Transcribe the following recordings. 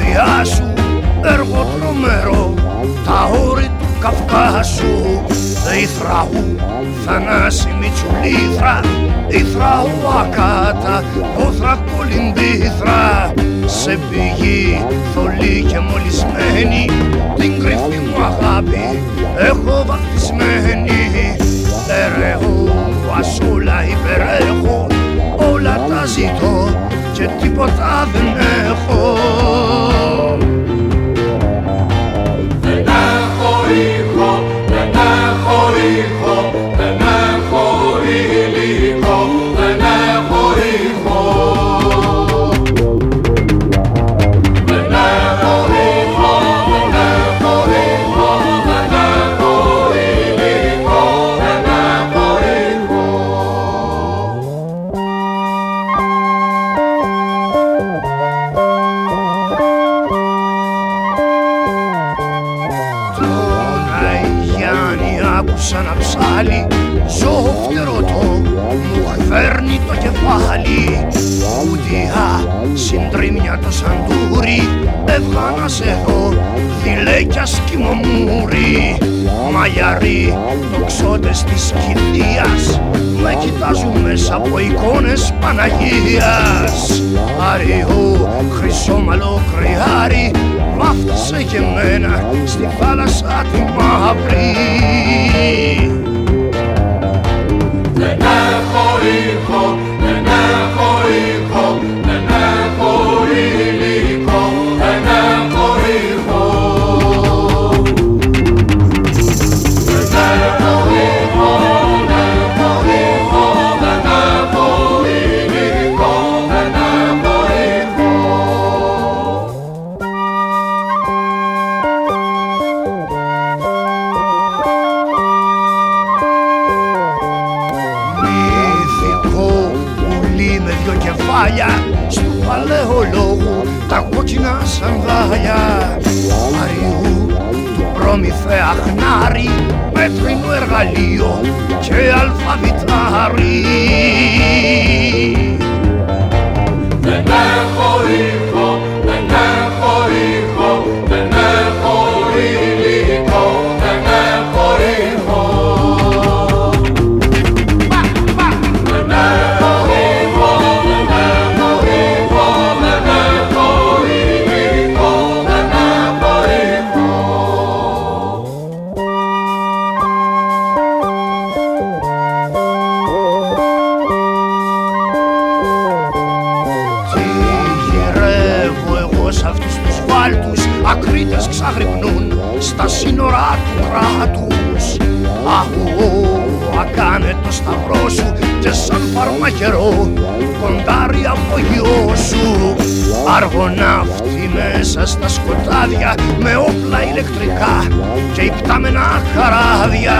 καρδιά σου έργο τρομερό. Τα όρη του Καυκάσου Ιθραού Θανάση Μητσουλήθρα Ιθραού Ακάτα Πόθρα Κολυμπήθρα. Σε πηγή θολή και μολυσμένη Την κρυφή μου αγάπη έχω βαθισμένη Ερεού Βασούλα υπερέχω Όλα τα ζητώ και τίποτα δεν έχω. Μαλλιαροί τοξότες της κηδείας με κοιτάζουν μέσα από εικόνες Παναγίας. Αριού, χρυσόμαλο κρυάρι βάφτισε και μένα στη θάλασσα τη μαύρη. Δεν έχω ήχο, δεν μέτρινο εργαλείο και αλφαβητάρι Δεν έχω ήχο, ακάνε το σταυρό σου και σαν φαρμακερό κοντάρει απογειό σου. Αργοναύτη μέσα στα σκοτάδια με όπλα ηλεκτρικά και υπτάμενα χαράδια.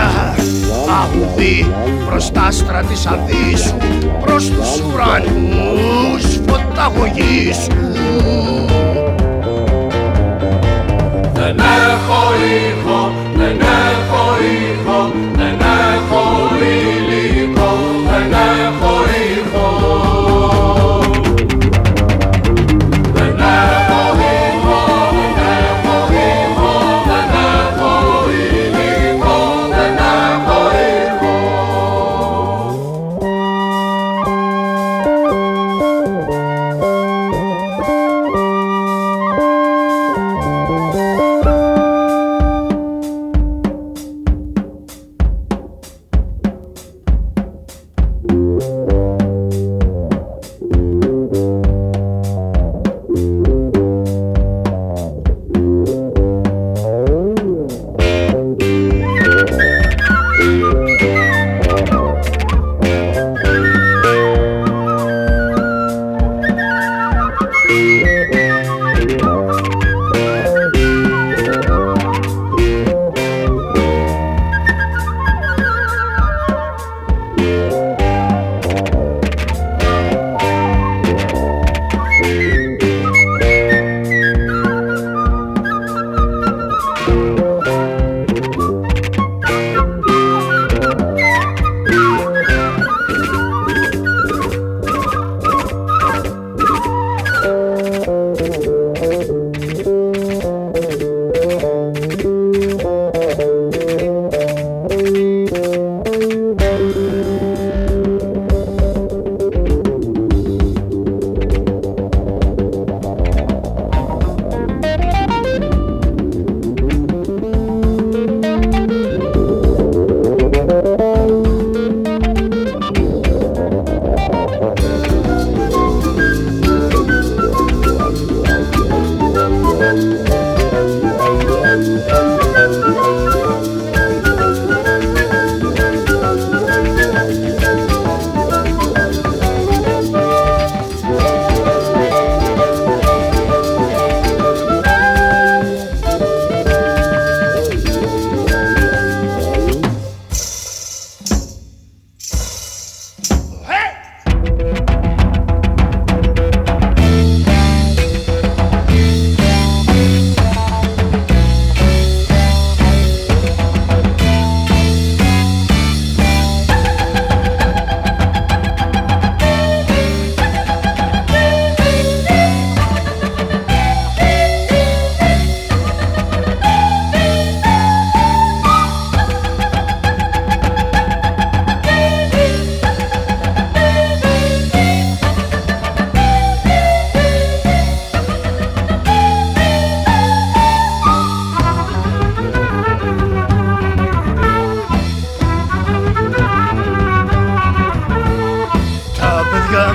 Αγουδί προς τα άστρα της αβύσσου προς τους ουρανούς φωταγωγήσου Δεν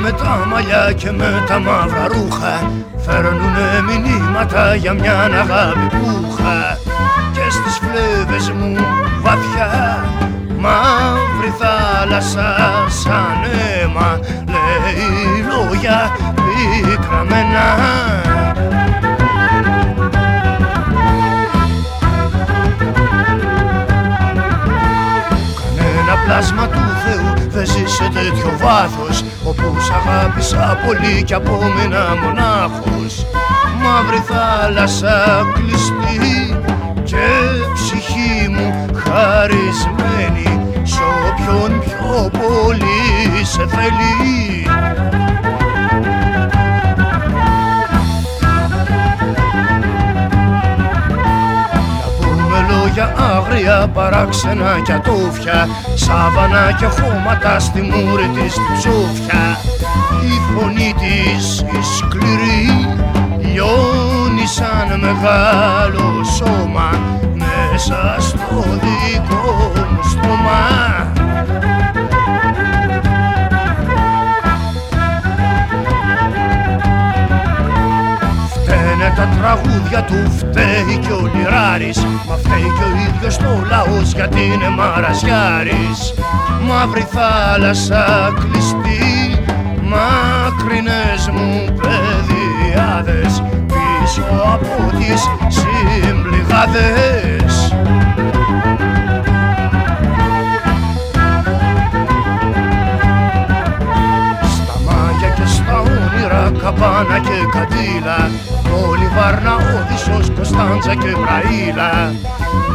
τα μαλλιά και με τα μαύρα ρούχα. Φέρνουνε μηνύματα για μια αγάπη που είχα Και στις φλέβες μου βαθιά Μαύρη θάλασσα σαν αίμα Λέει λόγια πικραμένα Θεού δεν ζει σε τέτοιο βάθος Όπου σ' αγάπησα πολύ κι απόμεινα μονάχος. Μαύρη θάλασσα κλειστή και ψυχή μου χαρισμένη Σ' όποιον πιο πολύ σε θέλει άγρια παράξενα κι ατόφια Σάβανα και χώματα στη μούρη της τη ψόφια Η φωνή της η σκληρή λιώνει σαν μεγάλο σώμα Μέσα στο δικό μου στόμα τραγούδια του φταίει και ο Λιράρης Μα φταίει και ο ίδιος το λαός γιατί είναι μαραζιάρης Μαύρη θάλασσα κλειστή Μακρινές μου παιδιάδες Πίσω από τις συμπληγάδες. Στα μάγια και στα όνειρα καπάνα και καντήλα Όλη Βάρνα, Όδυσσος, Κωνσταντζα και Βραήλα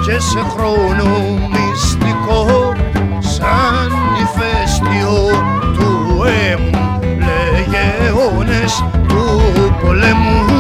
και σε χρόνο μυστικό σαν ηφαίστειο του έμου λέγε αιώνες του πολέμου